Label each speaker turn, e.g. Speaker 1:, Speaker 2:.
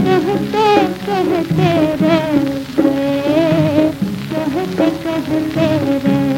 Speaker 1: कहते कहते रह गए कहते कहते रह